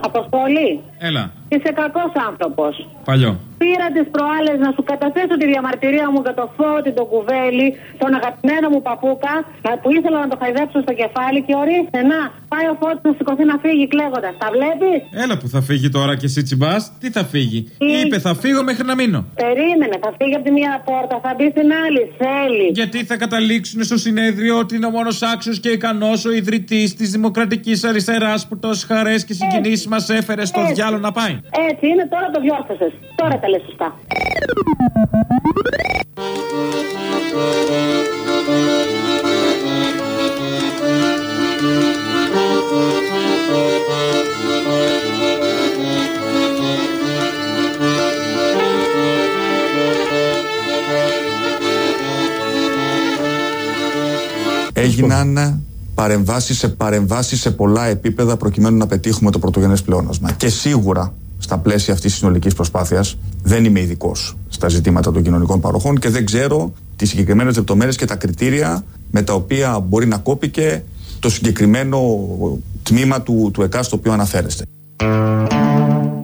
Αποστολή. Έλα, Είσαι κακός άνθρωπος. παλιό. Πήρα τις προάλλες να σου καταθέσω τη διαμαρτυρία μου για το φώτι, το κουβέλι, τον αγαπημένο μου παπούκα, ε, που ήθελα να το χαϊδέψω στο κεφάλι και ορίστε, να, πάει ο φώτι να σηκωθεί να φύγει κλαίγοντας. Τα βλέπεις; Έλα που θα φύγει τώρα και εσύ τσιμπάς. Τι θα φύγει; Είπε θα φύγω μέχρι να μείνω. Περίμενε, θα φύγει από τη μία πόρτα, θα μπει στην άλλη. Θέλει. Γιατί θα καταλήξουν στο συνέδριο ότι είναι ο μόνος άξιος και ικανός ο ιδρυτής της Δημοκρατικής Αριστεράς που τόσες χαρές και συγκινήσεις μας έφερε στο Έτσι. διάλογο να πάει. Έτσι είναι, τώρα το διόρθωσες. Τώρα τα λες σωστά. Έγιναν παρεμβάσεις σε παρεμβάσεις σε πολλά επίπεδα προκειμένου να πετύχουμε το πρωτογενές πλεόνασμα. Και σίγουρα στα πλαίσια αυτής της συνολικής προσπάθειας δεν είμαι ειδικός στα ζητήματα των κοινωνικών παροχών και δεν ξέρω τις συγκεκριμένες λεπτομέρειες και τα κριτήρια με τα οποία μπορεί να κόπηκε το συγκεκριμένο τμήμα του, του ΕΚΑ στο οποίο αναφέρεστε.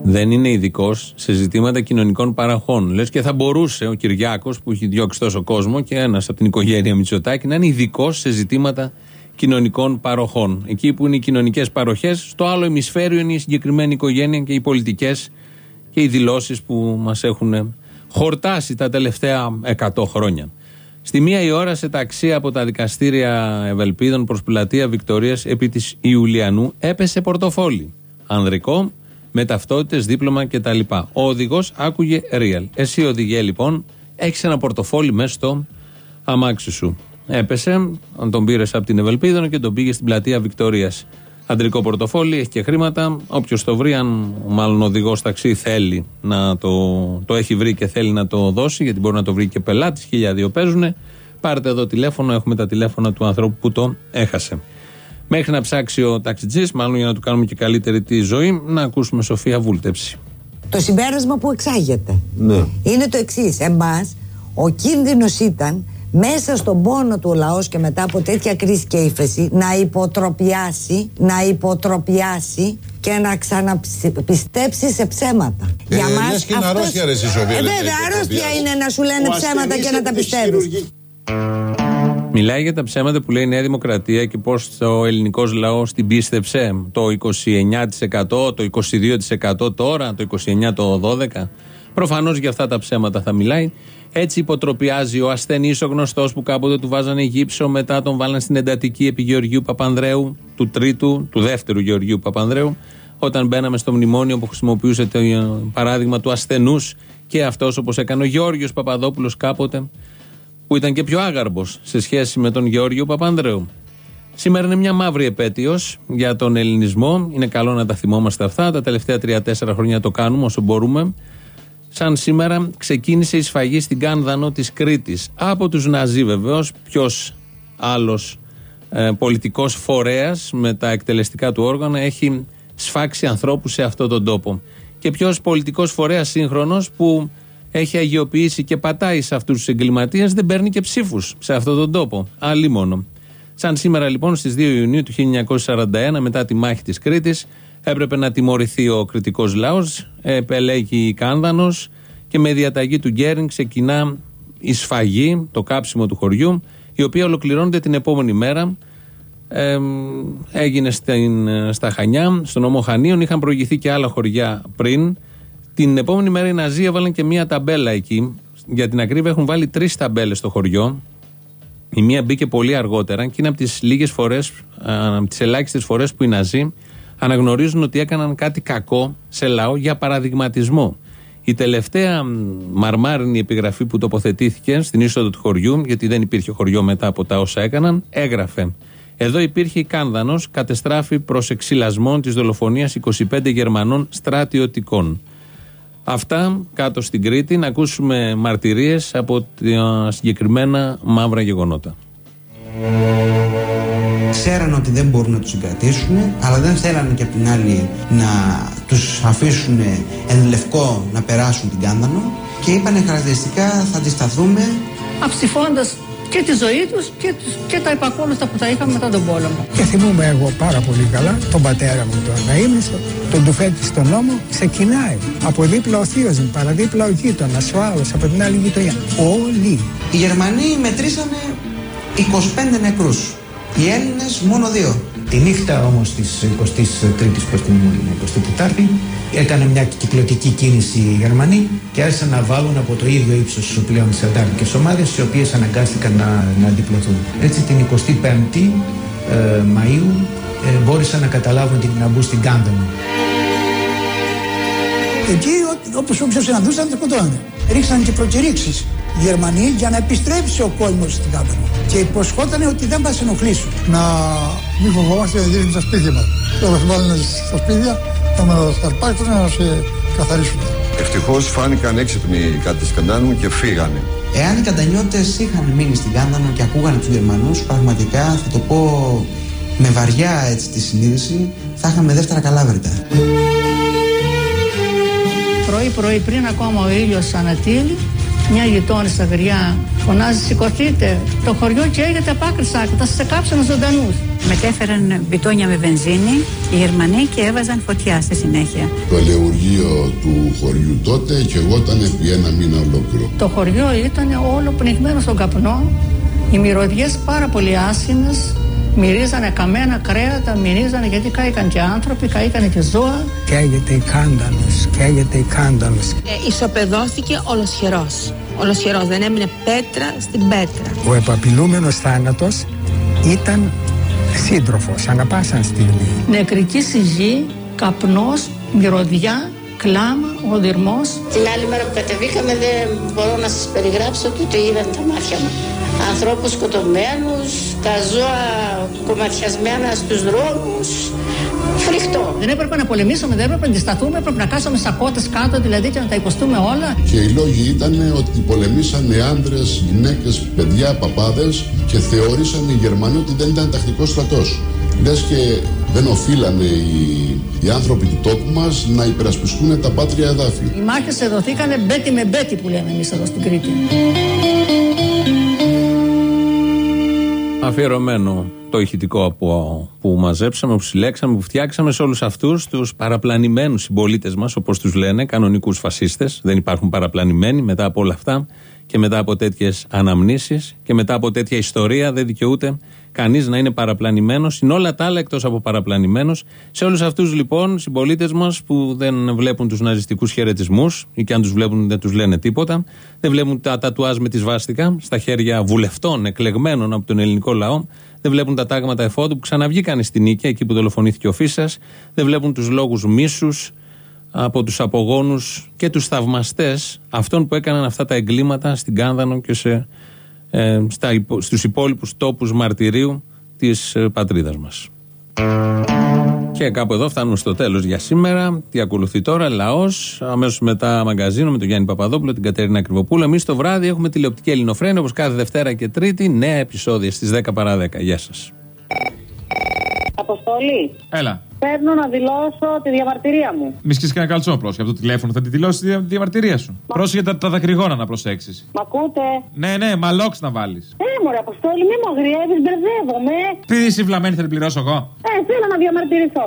Δεν είναι ειδικός σε ζητήματα κοινωνικών παραχών. Λες και θα μπορούσε ο Κυριάκος που έχει διώξει τόσο κόσμο και ένας από την οικογένεια Μητσοτάκη να είναι ειδικός σε ζητήματα κοινωνικών παροχών. Εκεί που είναι οι κοινωνικές παροχές, στο άλλο ημισφαίριο είναι η συγκεκριμένη οικογένεια και οι πολιτικές και οι δηλώσεις που μας έχουν χορτάσει τα τελευταία 100 χρόνια. Στη μία η ώρα σε ταξί από τα δικαστήρια Ευελπίδων προς πλατεία Βικτορίας επί της Ιουλιανού έπεσε πορτοφόλι. Ανδρικό, με ταυτότητες, δίπλωμα κτλ. Ο οδηγός άκουγε real. Εσύ οδηγέ λοιπόν, έχεις ένα πορτοφόλι μέσα στο αμάξι σου. Έπεσε, αν τον πήρες από την Ευελπίδων και τον πήγε στην πλατεία Βικτορίας. Αντρικό πορτοφόλι, έχει και χρήματα. Όποιος το βρει, αν μάλλον ο οδηγός ταξί θέλει να το, το έχει βρει και θέλει να το δώσει, γιατί μπορεί να το βρει και πελάτη, χίλια δύο παίζουν. Πάρτε εδώ τηλέφωνο, έχουμε τα τηλέφωνα του ανθρώπου που το έχασε. Μέχρι να ψάξει ο ταξιτζής, μάλλον για να του κάνουμε και καλύτερη τη ζωή, να ακούσουμε Σοφία Βούλτεψη. Το συμπέρασμα που εξάγεται Ναι. είναι το εξής. Εμά, ο κίνδυνος ήταν μέσα στον πόνο του ο λαός και μετά από τέτοια κρίση και ύφεση να υποτροπιάσει, να υποτροπιάσει και να ξαναπιστέψει σε ψέματα. Ε, λες και είναι αρρώστια, ρε, εσύ, Σοφία, Ε, λες να βέβαια, αρρώστια υποτροπιάσει. είναι να σου λένε Ο ψέματα και ασθενής να τα έχει πιστεύεις. Χειρουργική. Μιλάει για τα ψέματα που λέει η Νέα Δημοκρατία και πώς ο ελληνικός λαός την πίστεψε. Το 29%, το 22% τώρα, το 29% το 12%. Προφανώς για αυτά τα ψέματα θα μιλάει. Έτσι υποτροπιάζει ο ασθενής, ο γνωστός που κάποτε του βάζανε γύψο, μετά τον βάλαν στην εντατική επί Γεωργίου Παπανδρέου, του τρίτου, του δεύτερου Γεωργίου Παπανδρέου, όταν μπαίναμε στο μνημόνιο που χρησιμοποιούσε το ε, παράδειγμα του ασθενούς και αυτός όπως έκανε ο Γιώργιο Παπαδόπουλος κάποτε, που ήταν και πιο άγαρμπος σε σχέση με τον Γεώργιο Παπανδρέου. Σήμερα είναι μια μαύρη επέτειος για τον ελληνισμό. Είναι καλό να τα θυμόμαστε αυτά. Τα τελευταία τρία-τέσσερα χρόνια το κάνουμε όσο μπορούμε. Σαν σήμερα ξεκίνησε η σφαγή στην Κάνδανο της Κρήτης. Από τους Ναζί βεβαίως. Ποιος άλλος ε, πολιτικός φορέας με τα εκτελεστικά του όργανα έχει σφάξει ανθρώπους σε αυτόν τον τόπο. Και ποιος πολιτικός φορέας σύγχρονος που έχει αγιοποιήσει και πατάει σε αυτούς τους εγκληματίες δεν παίρνει και ψήφους σε αυτόν τον τόπο. Αλλή μόνο. Σαν σήμερα λοιπόν στις 2 Ιουνίου του 1941 μετά τη μάχη της Κρήτης έπρεπε να τιμωρηθεί ο κριτικός λαός, επελέγει Κάνδανος και με διαταγή του Γκέρινγκ ξεκινά η σφαγή, το κάψιμο του χωριού η οποία ολοκληρώνεται την επόμενη μέρα ε, έγινε στην, στα Χανιά, στον νομό Χανίων είχαν προηγηθεί και άλλα χωριά πριν την επόμενη μέρα οι Ναζί έβαλαν και μία ταμπέλα εκεί για την ακρίβεια έχουν βάλει τρεις ταμπέλες στο χωριό η μία μπήκε πολύ αργότερα και είναι από τις λίγες φορές, από τις ελάχιστες φορές που οι Ναζί αναγνωρίζουν ότι έκαναν κάτι κακό σε λαό για παραδειγματισμό. Η τελευταία μαρμάρινη επιγραφή που τοποθετήθηκε στην είσοδο του χωριού, γιατί δεν υπήρχε χωριό μετά από τα όσα έκαναν, έγραφε. Εδώ υπήρχε η Κάνδανος, κατεστράφη προς εξυλασμών της δολοφονίας 25 Γερμανών στρατιωτικών. Αυτά κάτω στην Κρήτη να ακούσουμε μαρτυρίες από τα συγκεκριμένα μαύρα γεγονότα. Ξέραν ότι δεν μπορούν να τους συγκρατήσουν, αλλά δεν θέλανε και από την άλλη να τους αφήσουν εν λευκό να περάσουν την Κάνδανο και είπανε χαρακτηριστικά θα αντισταθούμε αψηφώντας και τη ζωή τους και, και τα επακόλουθα που τα είχαμε μετά τον πόλεμο. Και θυμούμαι εγώ πάρα πολύ καλά τον πατέρα μου τον Ναΐμιστο, τον τουφέτη στον νόμο, ξεκινάει από δίπλα ο θείος μου, παραδίπλα ο γείτονας, ο άλλος, από την άλλη γειτονιά. Όλοι. Οι Γερμανοί μετρήσανε 25 νεκρούς. Οι Έλληνες μόνο δύο. Τη νύχτα όμως της 23ης προς την 24η έκανε μια κυκλωτική κίνηση οι Γερμανοί και άρχισαν να βάλουν από το ίδιο ύψος πλέον τις αντάρτικες ομάδες οι οποίες αναγκάστηκαν να, να αντιπλωθούν. Έτσι την 25η ε, Μαΐου ε, μπόρεσαν να καταλάβουν την να μπουν στην Κάνδανο. Εκεί όπως όποιος συναντούσαν τα σκοτώνανε. Ρίξαν και προκηρύξεις οι Γερμανοί για να επιστρέψει ο κόσμος στην Κάνδανο. Και υποσχόταν ότι δεν μας ενοχλήσουν. Να μην φοβόμαστε να γυρίσουμε στα σπίτια μας. Τώρα θα βάλουν στα σπίτια, θα με σκαρπάξουν να σε καθαρίσουν. Ευτυχώς φάνηκαν έξυπνοι κάτι της Καντάνου και φύγανε. Εάν οι Καντανιώτε είχαν μείνει στην Κάνδανο και ακούγανε τους Γερμανούς, πραγματικά θα το πω με βαριά έτσι τη συνείδηση, θα είχαμε δεύτερα καλάβρητα. Πρωί-πρωί πριν ακόμα ο ήλιος ανατείλει, μια γειτόνισσα γριά φωνάζει σηκωθείτε το χωριό καίγεται από άκρη σ' άκρη θα σας κάψουν ζωντανούς Μετέφεραν μπιτόνια με βενζίνη οι Γερμανοί και έβαζαν φωτιά στη συνέχεια. Το ελεουργείο του χωριού τότε και εγώ ήταν επί ένα μήνα ολόκληρο. Το χωριό ήταν όλο πνιγμένο στον καπνό οι μυρωδιές πάρα πολύ άσχημες Μυρίζανε καμένα κρέατα, μυρίζανε γιατί κάηκαν και άνθρωποι, κάηκαν και ζώα. Καίγεται η κάντανος, καίγεται η κάντανος. Ε, ισοπεδώθηκε ολοσχερός. Ολοσχερός, δεν έμεινε πέτρα στην πέτρα. Ο επαπειλούμενος θάνατος ήταν σύντροφος, ανα πάσα στιγμή. Νεκρική σιγή, καπνός, μυρωδιά, κλάμα, ο δυρμός. Την άλλη μέρα που κατεβήκαμε δεν μπορώ να σας περιγράψω και το είδαν τα μάτια μου. Ανθρώπους σκοτωμένους, τα ζώα κομματιασμένα στους δρόμους, φρικτό. Δεν έπρεπε να πολεμήσουμε, δεν έπρεπε να αντισταθούμε, έπρεπε να κάσουμε σακώτες κάτω δηλαδή και να τα υποστούμε όλα. Και οι λόγοι ήταν ότι πολεμήσανε άντρες, γυναίκες, παιδιά, παπάδες και θεώρησαν οι Γερμανοί ότι δεν ήταν τακτικός στρατός. Λες και δεν οφείλανε οι, οι άνθρωποι του τόπου μας να υπερασπιστούν τα πάτρια εδάφη. Οι μάχες δοθήκανε μπέτι με μπέτι που λέμε εμείς εδώ στην Κρήτη. Αφιερωμένο το ηχητικό από, που μαζέψαμε, που συλλέξαμε, που φτιάξαμε σε όλους αυτούς τους παραπλανημένους συμπολίτες μας, όπως τους λένε, κανονικούς φασίστες. Δεν υπάρχουν παραπλανημένοι μετά από όλα αυτά και μετά από τέτοιες αναμνήσεις και μετά από τέτοια ιστορία δεν δικαιούται κανείς να είναι παραπλανημένος. Είναι όλα τα άλλα εκτός από παραπλανημένο. Σε όλους αυτούς λοιπόν, συμπολίτες μας που δεν βλέπουν τους ναζιστικούς χαιρετισμούς ή και αν τους βλέπουν δεν τους λένε τίποτα, δεν βλέπουν τα τατουάζ με τη σβάστηκα στα χέρια βουλευτών εκλεγμένων από τον ελληνικό λαό, δεν βλέπουν τα τάγματα εφόδου που ξαναβγήκαν στη νίκη, εκεί που δολοφονήθηκε ο Φίσας, δεν βλέπουν τους λόγους μίσους από τους απογόνους και τους θαυμαστές αυτών που έκαναν αυτά τα εγκλήματα στην Κάνδανο και σε, ε, στα, στους υπόλοιπους τόπους μαρτυρίου της πατρίδας μας. Και κάπου εδώ φτάνουμε στο τέλος για σήμερα. Τι ακολουθεί τώρα, λαός. Αμέσως μετά μαγκαζίνο με τον Γιάννη Παπαδόπουλο, την Κατερίνα Κρυβοπούλου. Εμείς το βράδυ έχουμε τηλεοπτική Ελληνοφρένη όπως κάθε Δευτέρα και Τρίτη. Νέα επεισόδια στις 10 παρά 10. Γεια σας. Αποστολή. Έλα. Παίρνω να δηλώσω τη διαμαρτυρία μου. Μη σκίσεις κανένα καλτσό πρόσεχε από το τηλέφωνο, θα τη δηλώσεις τη δια- διαμαρτυρία σου. Πρόσεχε τα, τα δακρυγόνα να προσέξεις. Μ' ακούτε; Ναι, ναι, μαλόξ να βάλεις. Ε, μωρέ, Αποστόλη, μη μου αγριεύεις, μπερδεύομαι. Επειδή είσαι βλαμμένη θα την πληρώσω εγώ; Ε, θέλω να διαμαρτυρηθώ.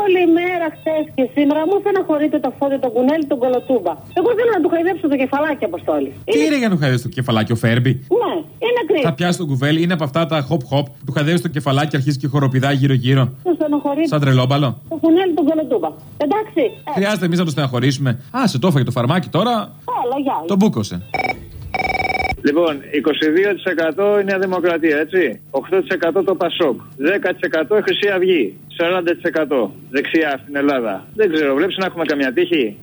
Όλη μέρα χθες και σήμερα μου στεναχωρείται το φώτι, τον κουνέλι, τον κολοτούμπα. Εγώ θέλω να του χαϊδέψω το κεφαλάκι, Αποστόλη. Τι είναι για να του χαϊδεύει το κεφαλάκι ο Φέρμπι; Ναι, είναι κρίμα. Θα πιάσει τον κουβέλι, είναι από αυτά τα hop hop που του χαϊδεύεις το κεφαλάκι και αρχίζει και χοροπηδάει γύρω-γύρω. Μου στεναχωρείται Σαν τρελόμπαλο. το κουνέλι, τον κολοτούμπα. Εντάξει. Ε, Χρειάζεται εμείς να το στεναχωρήσουμε. Α, σε το έφαγε το φαρμάκι τώρα. Έλα, γεια. Τον μπούκωσε. Λοιπόν, 22% η Νέα Δημοκρατία, έτσι. 8% το Πασόκ. 10% η Χρυσή Αυγή. 40% δεξιά στην Ελλάδα. Δεν ξέρω, βλέπεις να έχουμε καμιά τύχη;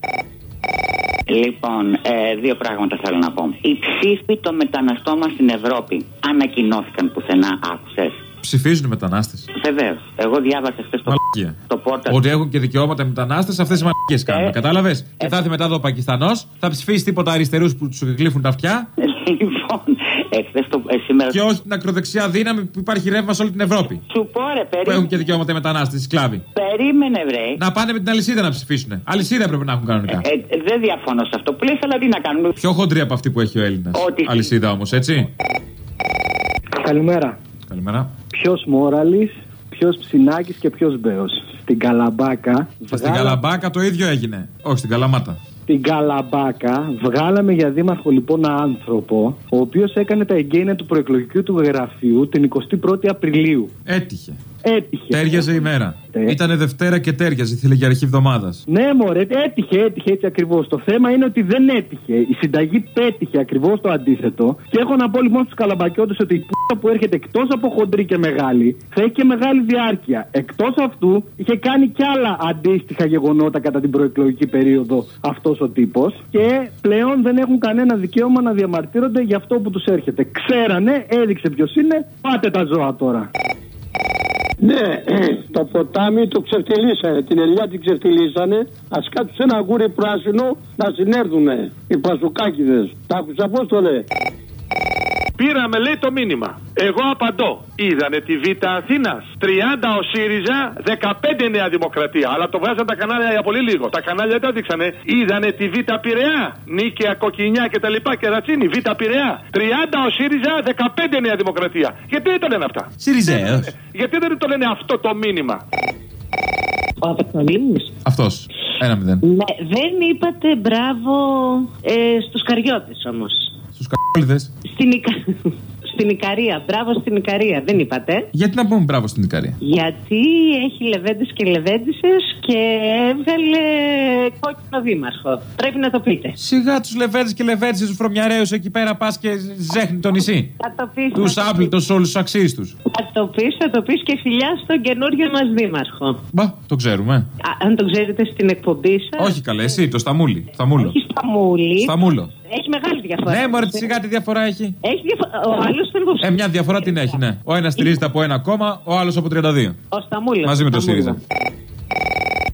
Λοιπόν, ε, δύο πράγματα θέλω να πω. Οι ψήφοι των μεταναστών μας στην Ευρώπη ανακοινώθηκαν πουθενά, άκουσες; Ψηφίζουν οι μετανάστες. Βεβαίως. Εγώ διάβασα χθες το, Μαλακία. το πόρτα. Ότι έχουν και δικαιώματα οι μετανάστες, αυτές οι μαλακίες κάνουν. Κατάλαβες; Και θα έρθει μετά εδώ ο Πακιστανός, θα ψηφίσει τίποτα αριστερούς που τους εκλείφουν τα αυτιά. Λοιπόν, εχθέ το ε, σήμερα. Και όχι την ακροδεξιά δύναμη που υπάρχει ρεύμα σε όλη την Ευρώπη. Σου πω ρε, Που περί... έχουν και δικαιώματα οι μετανάστες, οι σκλάβοι. περίμενε βρε. Να πάνε με την αλυσίδα να ψηφίσουν. Αλυσίδα πρέπει να έχουν κανονικά. Ε, ε, δεν διαφωνώ σε αυτό που λες, αλλά τι να κάνουμε; Πιο χοντρή από αυτή που έχει ο Έλληνας. Ότι- Αλυσίδα όμως, έτσι. Καλημέρα. Καλημέρα. Ποιος Μόραλης, ποιος Ψινάκης και ποιος Μπέο. Στην Καλαμπάκα. Στην βγάλα- Καλαμπάκα το ίδιο έγινε. Όχι, στην Καλαμάτα. Στην Καλαμπάκα βγάλαμε για δήμαρχο λοιπόν ένα άνθρωπο, ο οποίος έκανε τα εγγένεια του προεκλογικού του γραφείου την 21η Απριλίου. Έτυχε. Έτυχε. Τέριαζε η μέρα. Ε. Ήτανε Δευτέρα και τέριαζε, ήθελε για αρχή εβδομάδας. Ναι, μωρέ, έτυχε, έτυχε έτσι ακριβώς. Το θέμα είναι ότι δεν έτυχε. Η συνταγή πέτυχε ακριβώς το αντίθετο. Και έχω να πω λοιπόν στους καλαμπακιώτες ότι η πούτα που έρχεται εκτός από χοντρή και μεγάλη θα έχει και μεγάλη διάρκεια. Εκτός αυτού είχε κάνει κι άλλα αντίστοιχα γεγονότα κατά την προεκλογική περίοδο αυτός ο τύπος. Και πλέον δεν έχουν κανένα δικαίωμα να διαμαρτύρονται για αυτό που τους έρχεται. Ξέρανε, έδειξε ποιος είναι, πάτε τα ζώα τώρα. Ναι, το ποτάμι το ξεφτυλίσανε. Την ελιά την ξεφτυλίσανε. Α κάτσουν ένα γούρι πράσινο να συνέρθουνε οι πασουκάκιδες. Τα άκουσα πώς το λέει. Πήραμε, λέει, το μήνυμα. Εγώ απαντώ. Είδανε τη Β' Αθήνας. 30 ο ΣΥΡΙΖΑ, 15 Νέα Δημοκρατία. Αλλά το βγάζαν τα κανάλια για πολύ λίγο. Τα κανάλια δεν το δείξανε. Είδανε τη Β' Πειραιά. Νίκαια, Κοκκινιά κτλ. Και ρατσίνη. Β' Πειραιά. 30 ο ΣΥΡΙΖΑ, 15 Νέα Δημοκρατία. Γιατί δεν το λένε αυτά; Σιριζέο. Γιατί δεν το λένε αυτό το μήνυμα; Ο Απεστολής. Αυτός. Ένα μηδέν. Ναι, δεν είπατε μπράβο ε, στους Καριώτες όμως. Στου κακόλιδε. Στην, Ικα... στην Ικαρία. Μπράβο στην Ικαρία. Δεν είπατε. Γιατί να πούμε μπράβο στην Ικαρία; Γιατί έχει λεβέντες και λεβέντισες και έβγαλε κόκκινο δήμαρχο. Πρέπει να το πείτε. Σιγά τους λεβέντες και λεβέντε τους φρωμιαρέου εκεί πέρα πας και ζέχνει το νησί. Θα το πεις, Τους θα το άπλητο όλους τους αξίες τους. Θα το πεις, θα το πεις και φιλιά στον καινούριο μας δήμαρχο. Μπα, το ξέρουμε. Α, αν το ξέρετε στην εκπομπή σας. Όχι καλέ, εσύ, το σταμούλι. Σταμούλο. Όχι σταμούλη. Σταμούλο. Έχει μεγάλη διαφορά. Ναι, μωρέ, σιγά τι διαφορά έχει; Έχει διαφορά. Ο άλλος ήταν υποψήφιο. Ε, μια διαφορά την έχει, ναι. Ο ένας στηρίζεται από ένα κόμμα, ο άλλος από 32. Ο Σταμούλος. Μαζί με το Σταμούλος. ΣΥΡΙΖΑ.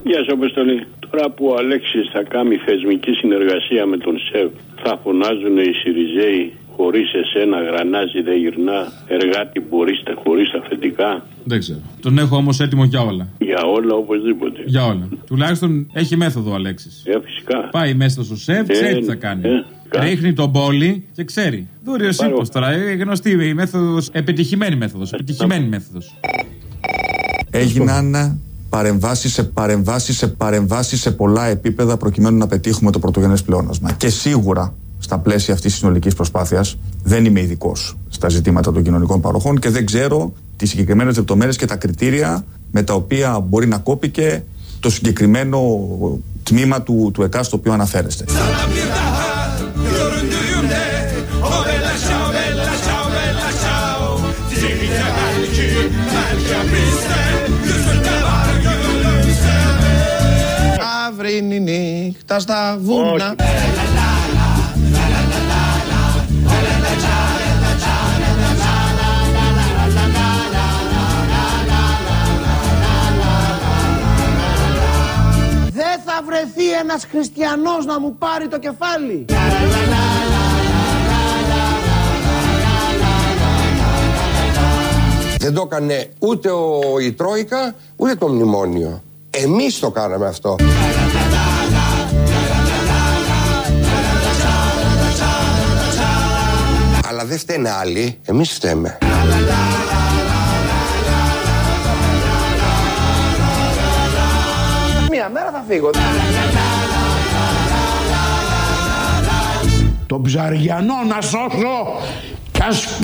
Γεια σα, Αποστολή. Τώρα που ο Αλέξης θα κάνει θεσμική συνεργασία με τον ΣΕΒ, θα φωνάζουν οι Σιριζέοι χωρίς εσένα, γρανάζι δεν γυρνά, εργάτη μπορεί τα χωρίς αφεντικά. Δεν ξέρω. Τον έχω όμως έτοιμο για όλα. Για όλα οπωσδήποτε. Για όλα. Τουλάχιστον έχει μέθοδο ο Αλέξης. Ε, φυσικά. Πάει μέσα στο ΣΕΒ, Ε, ξέρει τι θα κάνει. ε, κα- Ρίχνει τον πόλη και ξέρει. Δούριο ύπο τώρα. Ε, γνωστή η μέθοδος. Επιτυχημένη μέθοδος. Επιτυχημένη μέθοδος. Έγιναν παρεμβάσεις σε παρεμβάσεις σε παρεμβάσεις σε πολλά επίπεδα προκειμένου να πετύχουμε το πρωτογενές πλεόνασμα. Και σίγουρα στα πλαίσια αυτής της συνολικής προσπάθειας δεν είμαι ειδικός στα ζητήματα των κοινωνικών παροχών και δεν ξέρω τις συγκεκριμένες λεπτομέρειες και τα κριτήρια με τα οποία μπορεί να κόπηκε το συγκεκριμένο τμήμα του, του ΕΚΑ στο οποίο αναφέρεστε. Αύρινη νύχτα στα βουνά. Ένας χριστιανός να μου πάρει το κεφάλι. Δεν το έκανε ούτε ο, η Τρόικα, ούτε το Μνημόνιο. Εμείς το κάναμε αυτό. Αλλά δεν φταίνε άλλοι, εμείς φταίμε. Μία μέρα θα φύγω. ψαριανό να σώσω και ας.